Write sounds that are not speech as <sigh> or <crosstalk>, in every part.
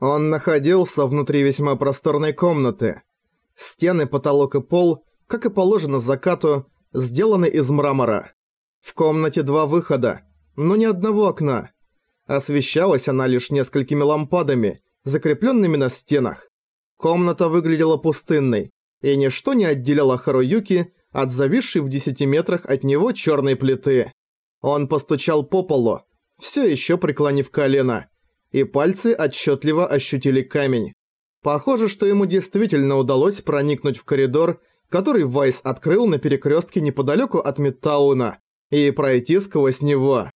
Он находился внутри весьма просторной комнаты. Стены, потолок и пол, как и положено закату, сделаны из мрамора. В комнате два выхода, но ни одного окна. Освещалась она лишь несколькими лампадами, закрепленными на стенах. Комната выглядела пустынной, и ничто не отделяло Харуюки от зависшей в 10 метрах от него черной плиты. Он постучал по полу, все еще преклонив колено, и пальцы отчетливо ощутили камень. Похоже, что ему действительно удалось проникнуть в коридор, который Вайс открыл на перекрестке неподалеку от Мидтауна, и пройти сквозь него.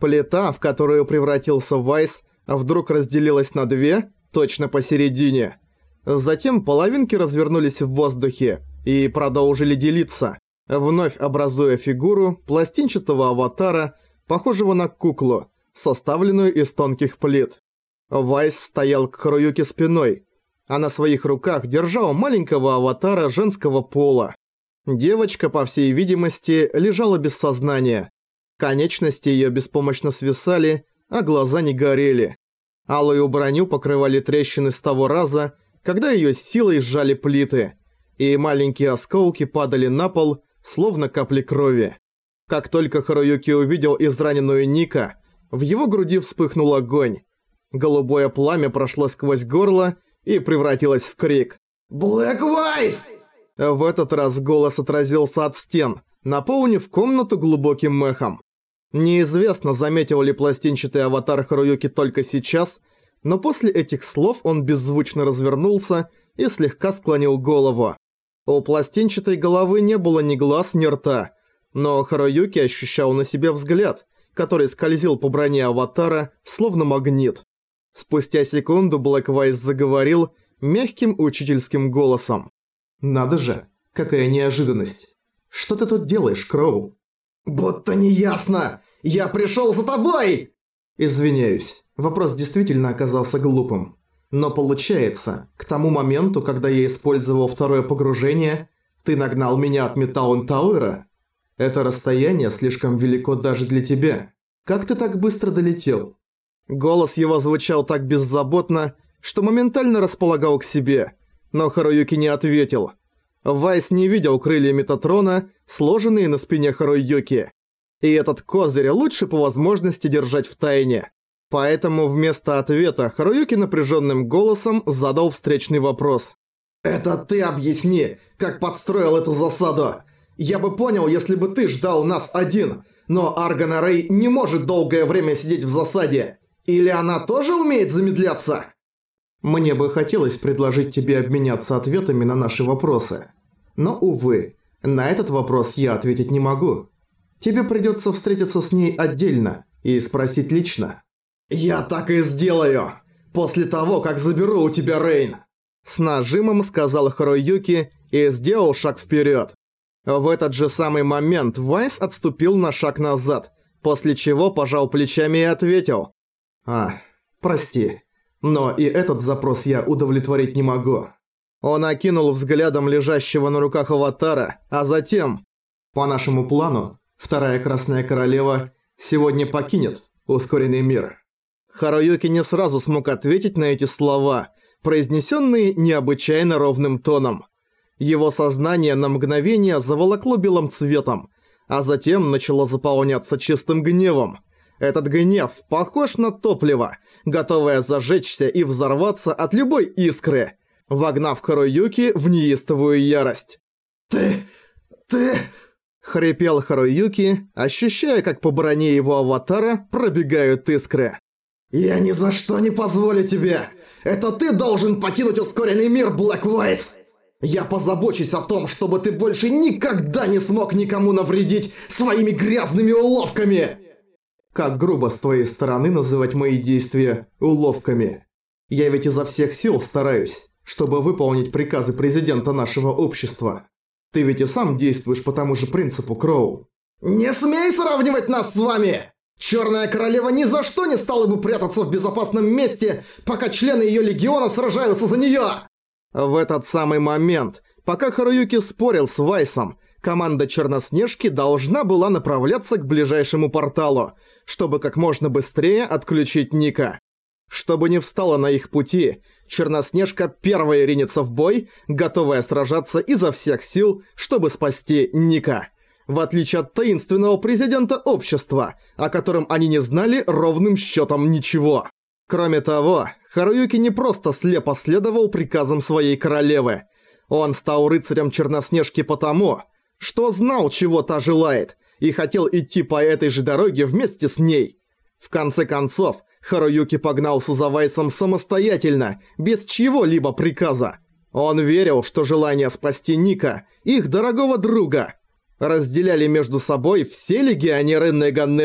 Плита, в которую превратился Вайс, вдруг разделилась на две, точно посередине. Затем половинки развернулись в воздухе и продолжили делиться, вновь образуя фигуру пластинчатого аватара, похожего на куклу, составленную из тонких плит. Вайс стоял к Харуюке спиной, а на своих руках держал маленького аватара женского пола. Девочка, по всей видимости, лежала без сознания. Конечности её беспомощно свисали, а глаза не горели. Алую броню покрывали трещины с того раза, когда её силой сжали плиты, и маленькие осколки падали на пол, словно капли крови. Как только Харуюки увидел израненную Ника, в его груди вспыхнул огонь. Голубое пламя прошло сквозь горло и превратилось в крик. «Блэк Вайс!» В этот раз голос отразился от стен, наполнив комнату глубоким мехом. Неизвестно, заметил ли пластинчатый аватар Харуюки только сейчас, но после этих слов он беззвучно развернулся и слегка склонил голову. У пластинчатой головы не было ни глаз, ни рта, но Харуюки ощущал на себе взгляд, который скользил по броне аватара, словно магнит. Спустя секунду Блэк Вайс заговорил мягким учительским голосом. «Надо же, какая неожиданность. Что ты тут делаешь, Кроу?» «Будто неясно! Я пришел за тобой!» «Извиняюсь, вопрос действительно оказался глупым. Но получается, к тому моменту, когда я использовал второе погружение, ты нагнал меня от Метаун Тауэра? Это расстояние слишком велико даже для тебя. Как ты так быстро долетел?» Голос его звучал так беззаботно, что моментально располагал к себе, но Харуюки не ответил. Вайс не видел крылья Метатрона, сложенные на спине Харуюки. И этот козырь лучше по возможности держать в тайне. Поэтому вместо ответа Харуюки напряженным голосом задал встречный вопрос. «Это ты объясни, как подстроил эту засаду. Я бы понял, если бы ты ждал нас один, но Аргана Рэй не может долгое время сидеть в засаде. Или она тоже умеет замедляться?» Мне бы хотелось предложить тебе обменяться ответами на наши вопросы. Но, увы, на этот вопрос я ответить не могу. Тебе придется встретиться с ней отдельно и спросить лично. «Я так и сделаю! После того, как заберу у тебя Рейн!» С нажимом сказал Харуюки и сделал шаг вперед. В этот же самый момент Вайс отступил на шаг назад, после чего пожал плечами и ответил. «А, прости, но и этот запрос я удовлетворить не могу». Он окинул взглядом лежащего на руках аватара, а затем... «По нашему плану, вторая Красная Королева сегодня покинет ускоренный мир». Харуюки не сразу смог ответить на эти слова, произнесенные необычайно ровным тоном. Его сознание на мгновение заволокло белым цветом, а затем начало заполняться чистым гневом. Этот гнев похож на топливо, готовое зажечься и взорваться от любой искры, вогнав Харуюки в неистовую ярость. «Ты... ты...» Хрипел Харуюки, ощущая, как по броне его аватара пробегают искры. «Я ни за что не позволю тебе! Это ты должен покинуть ускоренный мир, Блэк Вайс! Я позабочусь о том, чтобы ты больше никогда не смог никому навредить своими грязными уловками!» Как грубо с твоей стороны называть мои действия уловками. Я ведь изо всех сил стараюсь, чтобы выполнить приказы президента нашего общества. Ты ведь и сам действуешь по тому же принципу, Кроу. «Не смей сравнивать нас с вами!» Черная королева ни за что не стала бы прятаться в безопасном месте, пока члены ее легиона сражаются за нее. В этот самый момент, пока Харуюки спорил с Вайсом, команда Черноснежки должна была направляться к ближайшему порталу, чтобы как можно быстрее отключить Ника. Чтобы не встала на их пути, Черноснежка первая ринется в бой, готовая сражаться изо всех сил, чтобы спасти Ника. В отличие от таинственного президента общества, о котором они не знали ровным счетом ничего. Кроме того, Харуюки не просто слепо следовал приказам своей королевы. Он стал рыцарем Черноснежки потому, что знал, чего та желает, и хотел идти по этой же дороге вместе с ней. В конце концов, Харуюки погнался за Вайсом самостоятельно, без чьего-либо приказа. Он верил, что желание спасти Ника, их дорогого друга, разделяли между собой все легионеры Неган.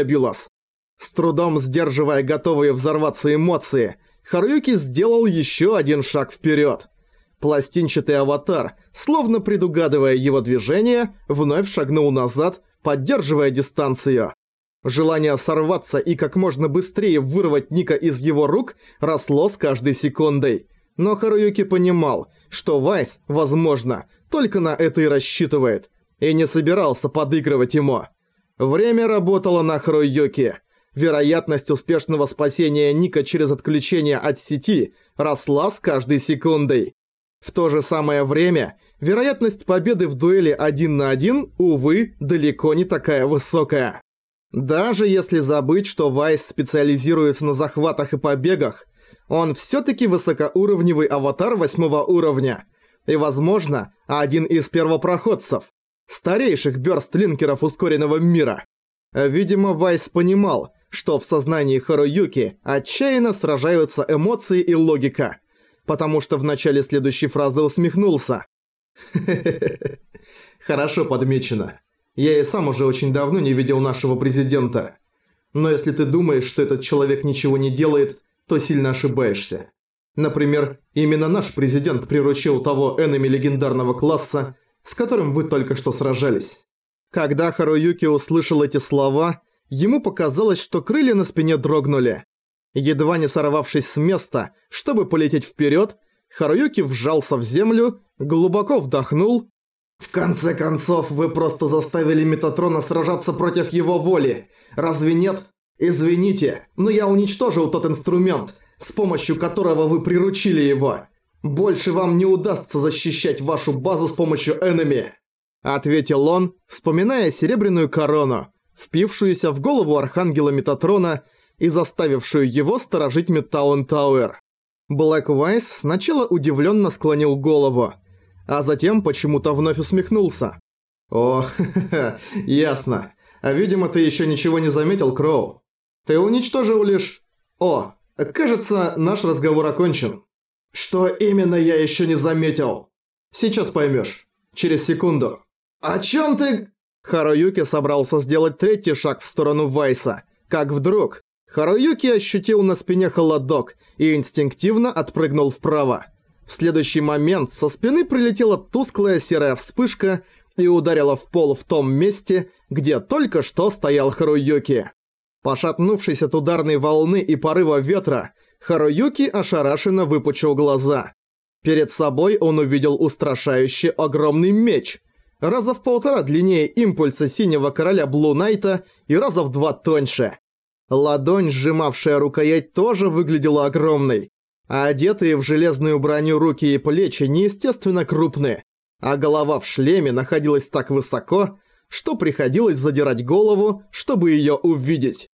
С трудом сдерживая готовые взорваться эмоции, Харуюки сделал еще один шаг вперед. Пластинчатый аватар, словно предугадывая его движение, вновь шагнул назад, поддерживая дистанцию. Желание сорваться и как можно быстрее вырвать Ника из его рук росло с каждой секундой. Но Харуюки понимал, что Вайс, возможно, только на это и рассчитывает, и не собирался подыгрывать ему. Время работало на Харуюки. Вероятность успешного спасения Ника через отключение от сети росла с каждой секундой. В то же самое время, вероятность победы в дуэли один на один, увы, далеко не такая высокая. Даже если забыть, что Вайс специализируется на захватах и побегах, он всё-таки высокоуровневый аватар восьмого уровня. И, возможно, один из первопроходцев, старейших бёрстлинкеров ускоренного мира. Видимо, Вайс понимал, что в сознании Харуюки отчаянно сражаются эмоции и логика, потому что в начале следующей фразы усмехнулся. <laughs> Хорошо подмечено. Я и сам уже очень давно не видел нашего президента. Но если ты думаешь, что этот человек ничего не делает, то сильно ошибаешься. Например, именно наш президент приручил того энеми легендарного класса, с которым вы только что сражались. Когда Харуюки услышал эти слова, ему показалось, что крылья на спине дрогнули. Едва не сорвавшись с места, чтобы полететь вперед, Харуюки вжался в землю, глубоко вдохнул в конце концов, вы просто заставили Метатрона сражаться против его воли. Разве нет? Извините, но я уничтожил тот инструмент, с помощью которого вы приручили его. Больше вам не удастся защищать вашу базу с помощью энеми. Ответил он, вспоминая серебряную корону, впившуюся в голову Архангела Метатрона и заставившую его сторожить Метаун Тауэр. Блэк Вайс сначала удивленно склонил голову, а затем почему-то вновь усмехнулся. «О, <laughs> ясно. А видимо, ты еще ничего не заметил, Кроу. Ты уничтожил лишь... О, кажется, наш разговор окончен». «Что именно я еще не заметил?» «Сейчас поймешь. Через секунду». «О чем ты...» Харуюки собрался сделать третий шаг в сторону Вайса, как вдруг Харуюки ощутил на спине холодок и инстинктивно отпрыгнул вправо. В следующий момент со спины прилетела тусклая серая вспышка и ударила в пол в том месте, где только что стоял Харуюки. Пошатнувшись от ударной волны и порыва ветра, Харуюки ошарашенно выпучил глаза. Перед собой он увидел устрашающий огромный меч, раза в полтора длиннее импульса синего короля Блу Найта и раза в два тоньше. Ладонь, сжимавшая рукоять, тоже выглядела огромной, а одетые в железную броню руки и плечи неестественно крупные, а голова в шлеме находилась так высоко, что приходилось задирать голову, чтобы её увидеть.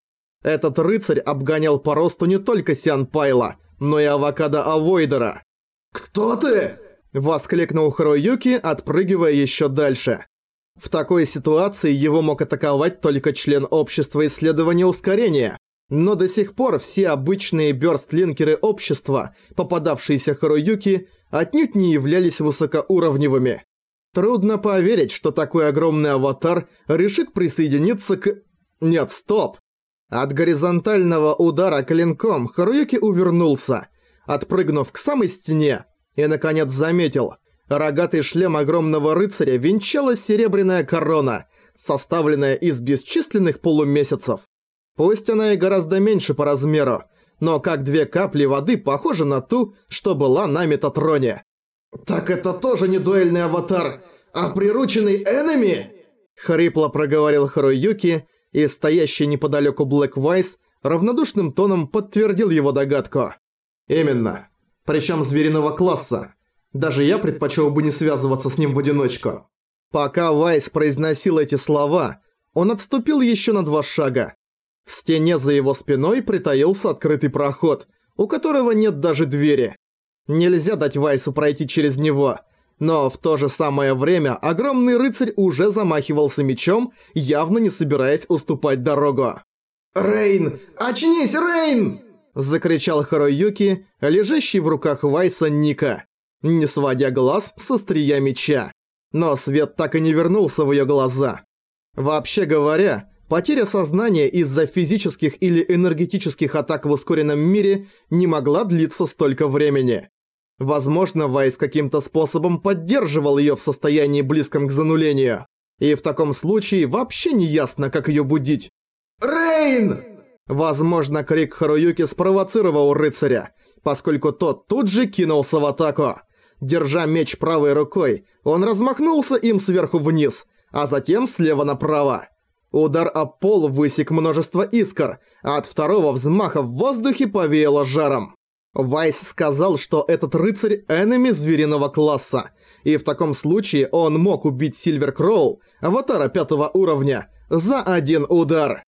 Этот рыцарь обгонял по росту не только Сиан Пайла, но и Авокадо Авойдера. «Кто ты?» – воскликнул Харуюки, отпрыгивая ещё дальше. В такой ситуации его мог атаковать только член общества исследования ускорения, но до сих пор все обычные бёрстлинкеры общества, попадавшиеся Харуюки, отнюдь не являлись высокоуровневыми. Трудно поверить, что такой огромный аватар решит присоединиться к... Нет, стоп! От горизонтального удара клинком Харуюки увернулся, отпрыгнув к самой стене, и наконец заметил. Рогатый шлем огромного рыцаря венчала серебряная корона, составленная из бесчисленных полумесяцев. Пусть она и гораздо меньше по размеру, но как две капли воды похожа на ту, что была на Метатроне. «Так это тоже не дуэльный аватар, а прирученный энеми?» Хрипло проговорил Харуюки, и стоящий неподалеку Блэк Вайс равнодушным тоном подтвердил его догадку. Именно. Причем звериного класса. Даже я предпочел бы не связываться с ним в одиночку. Пока Вайс произносил эти слова, он отступил еще на два шага. В стене за его спиной притаился открытый проход, у которого нет даже двери. Нельзя дать Вайсу пройти через него, но в то же самое время огромный рыцарь уже замахивался мечом, явно не собираясь уступать дорогу. «Рейн! Очнись, Рейн!» Закричал Харуюки, лежащий в руках Вайса Ника, не сводя глаз со острия меча. Но свет так и не вернулся в её глаза. Вообще говоря, потеря сознания из-за физических или энергетических атак в ускоренном мире не могла длиться столько времени. Возможно, Вайс каким-то способом поддерживал её в состоянии близком к занулению. И в таком случае вообще не ясно, как её будить. «Рейн!» Возможно, крик Харуюки спровоцировал рыцаря, поскольку тот тут же кинулся в атаку. Держа меч правой рукой, он размахнулся им сверху вниз, а затем слева направо. Удар об пол высек множество искр, а от второго взмаха в воздухе повеяло жаром. Вайс сказал, что этот рыцарь – энеми звериного класса, и в таком случае он мог убить Сильвер Кроу, аватара пятого уровня, за один удар.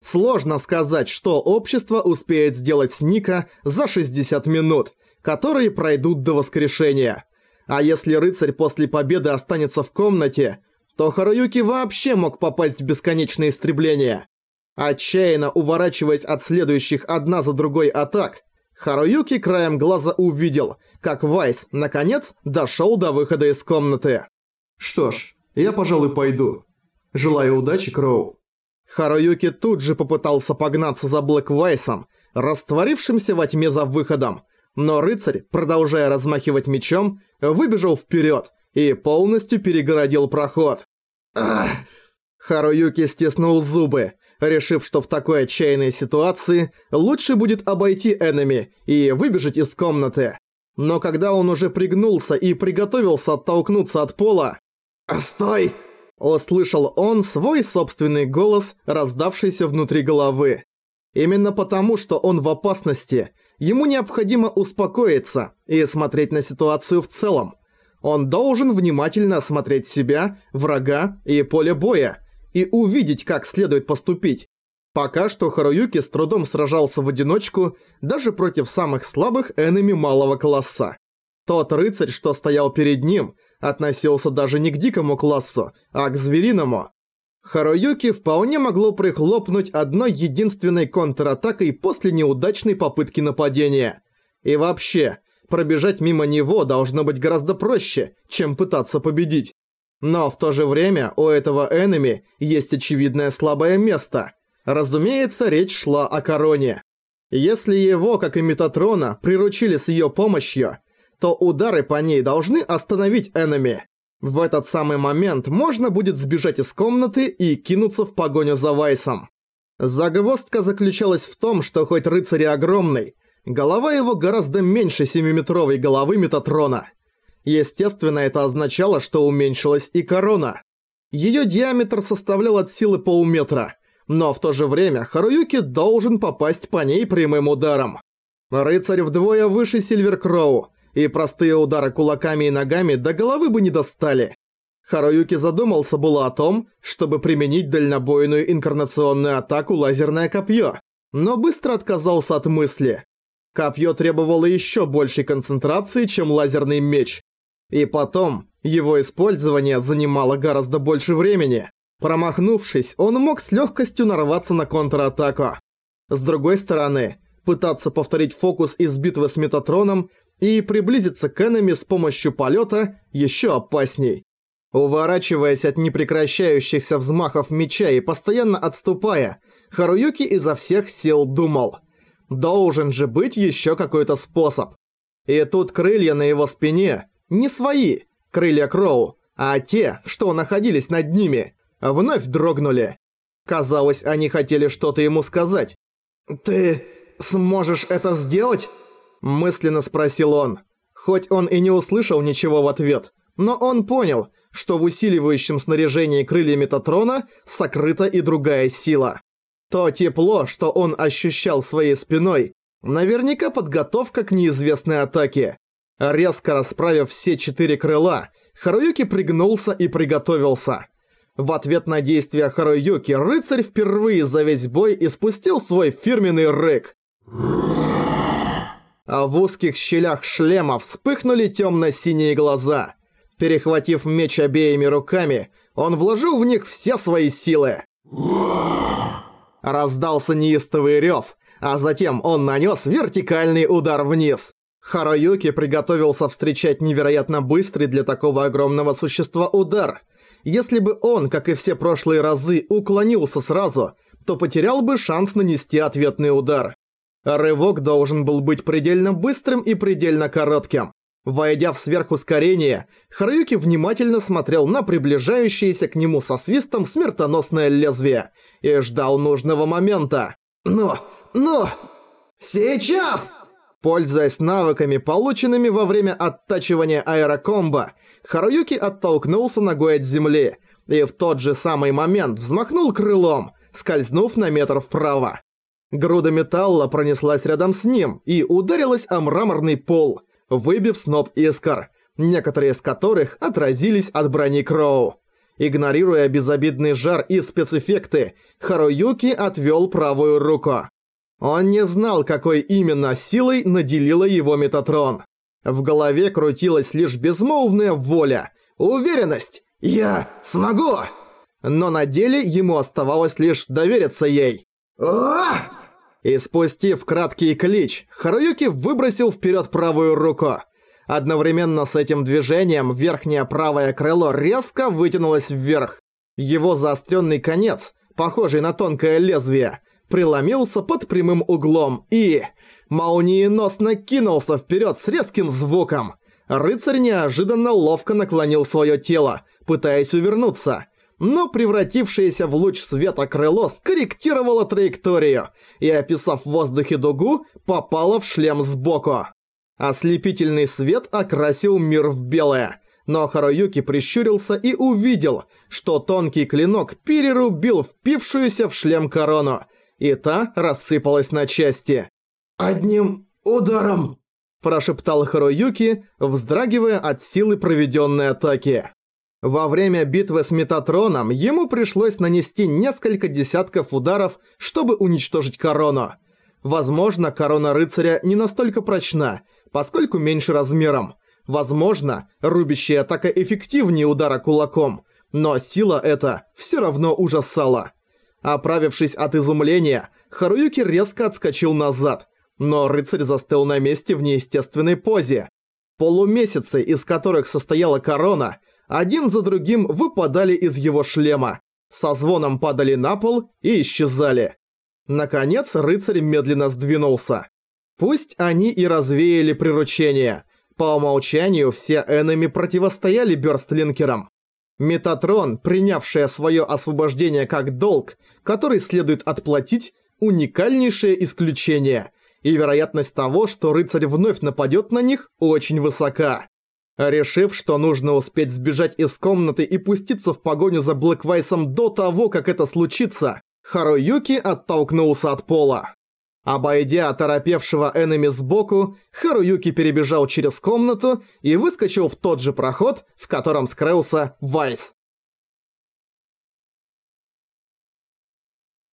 Сложно сказать, что общество успеет сделать с Ника за 60 минут, которые пройдут до воскрешения. А если рыцарь после победы останется в комнате, то Харуюки вообще мог попасть в бесконечное истребление. Отчаянно уворачиваясь от следующих одна за другой атак, Харуюки краем глаза увидел, как Вайс, наконец, дошел до выхода из комнаты. Что ж, я, пожалуй, пойду. Желаю удачи, Кроу. Харуюки тут же попытался погнаться за Блэк Вайсом, растворившимся во тьме за выходом, но рыцарь, продолжая размахивать мечом, выбежал вперед и полностью перегородил проход. Ах! Харуюки стиснул зубы, решив, что в такой отчаянной ситуации лучше будет обойти Эннами и выбежать из комнаты. Но когда он уже пригнулся и приготовился оттолкнуться от пола... «Стой!» Услышал он свой собственный голос, раздавшийся внутри головы. Именно потому, что он в опасности, ему необходимо успокоиться и смотреть на ситуацию в целом. Он должен внимательно осмотреть себя, врага и поле боя, и увидеть, как следует поступить. Пока что Харуюки с трудом сражался в одиночку, даже против самых слабых энеми малого класса. Тот рыцарь, что стоял перед ним, относился даже не к дикому классу, а к звериному. Харуюки вполне могло прихлопнуть одной единственной контратакой после неудачной попытки нападения. И вообще, пробежать мимо него должно быть гораздо проще, чем пытаться победить. Но в то же время у этого энеми есть очевидное слабое место. Разумеется, речь шла о короне. Если его, как и Метатрона, приручили с ее помощью, то удары по ней должны остановить энеми. В этот самый момент можно будет сбежать из комнаты и кинуться в погоню за Вайсом. Загвоздка заключалась в том, что хоть рыцарь огромный, голова его гораздо меньше 7-метровой головы Метатрона. Естественно, это означало, что уменьшилась и корона. Её диаметр составлял от силы полметра, но в то же время Харуюки должен попасть по ней прямым ударом. Рыцарь вдвое выше Сильвер Кроу, и простые удары кулаками и ногами до головы бы не достали. Харуюки задумался было о том, чтобы применить дальнобойную инкарнационную атаку лазерное копье, но быстро отказался от мысли. Копье требовало еще большей концентрации, чем лазерный меч. И потом, его использование занимало гораздо больше времени. Промахнувшись, он мог с легкостью нарваться на контратаку. С другой стороны, пытаться повторить фокус из битвы с Метатроном и приблизиться к энеми с помощью полета еще опасней. Уворачиваясь от непрекращающихся взмахов меча и постоянно отступая, Харуюки изо всех сил думал. Должен же быть еще какой-то способ. И тут крылья на его спине не свои, крылья Кроу, а те, что находились над ними, вновь дрогнули. Казалось, они хотели что-то ему сказать. «Ты сможешь это сделать?» Мысленно спросил он. Хоть он и не услышал ничего в ответ, но он понял, что в усиливающем снаряжении крылья Метатрона сокрыта и другая сила. То тепло, что он ощущал своей спиной, Наверняка подготовка к неизвестной атаке. Резко расправив все четыре крыла, Харуюки пригнулся и приготовился. В ответ на действия Харуюки рыцарь впервые за весь бой испустил свой фирменный рык. А в узких щелях шлема вспыхнули темно-синие глаза. Перехватив меч обеими руками, он вложил в них все свои силы. Раздался неистовый рев, а затем он нанес вертикальный удар вниз. Харуюки приготовился встречать невероятно быстрый для такого огромного существа удар. Если бы он, как и все прошлые разы, уклонился сразу, то потерял бы шанс нанести ответный удар. Рывок должен был быть предельно быстрым и предельно коротким. Войдя в сверхускорение, Харуюки внимательно смотрел на приближающееся к нему со свистом смертоносное лезвие и ждал нужного момента. «Ну, ну, сейчас!» Пользуясь навыками, полученными во время оттачивания аэрокомбо, Харуюки оттолкнулся ногой от земли и в тот же самый момент взмахнул крылом, скользнув на метр вправо. Груда металла пронеслась рядом с ним и ударилась о мраморный пол, выбив сноп искр, некоторые из которых отразились от брони Кроу. Игнорируя безобидный жар и спецэффекты, Харуюки отвёл правую руку. Он не знал, какой именно силой наделила его Метатрон. В голове крутилась лишь безмолвная воля, уверенность «Я смогу!» Но на деле ему оставалось лишь довериться ей. «О!» И спустив краткий клич, Харуюки выбросил вперед правую руку. Одновременно с этим движением верхнее правое крыло резко вытянулось вверх. Его заостренный конец, похожий на тонкое лезвие, преломился под прямым углом и... молниеносно кинулся вперед с резким звуком. Рыцарь неожиданно ловко наклонил свое тело, пытаясь увернуться, но превратившееся в луч света крыло скорректировало траекторию и, описав в воздухе дугу, попало в шлем сбоку. Ослепительный свет окрасил мир в белое, но Харуюки прищурился и увидел, что тонкий клинок перерубил впившуюся в шлем корону, и та рассыпалась на части. «Одним ударом!» – прошептал Харуюки, вздрагивая от силы проведенной атаки. Во время битвы с Метатроном ему пришлось нанести несколько десятков ударов, чтобы уничтожить корону. Возможно, корона рыцаря не настолько прочна, поскольку меньше размером. Возможно, рубящая атака эффективнее удара кулаком, но сила эта все равно ужасала. Оправившись от изумления, Харуюки резко отскочил назад, но рыцарь застыл на месте в неестественной позе. Полумесяцы, из которых состояла корона, один за другим выпадали из его шлема, со звоном падали на пол и исчезали. Наконец рыцарь медленно сдвинулся. Пусть они и развеяли приручение. По умолчанию все энеми противостояли бёрстлинкерам. Метатрон, принявшая свое освобождение как долг, который следует отплатить, уникальнейшее исключение, и вероятность того, что рыцарь вновь нападет на них, очень высока. Решив, что нужно успеть сбежать из комнаты и пуститься в погоню за Блэквайсом до того, как это случится, Харуюки оттолкнулся от пола. Обойдя оторопевшего энеми сбоку, Харуюки перебежал через комнату и выскочил в тот же проход, в котором скрылся Вайс.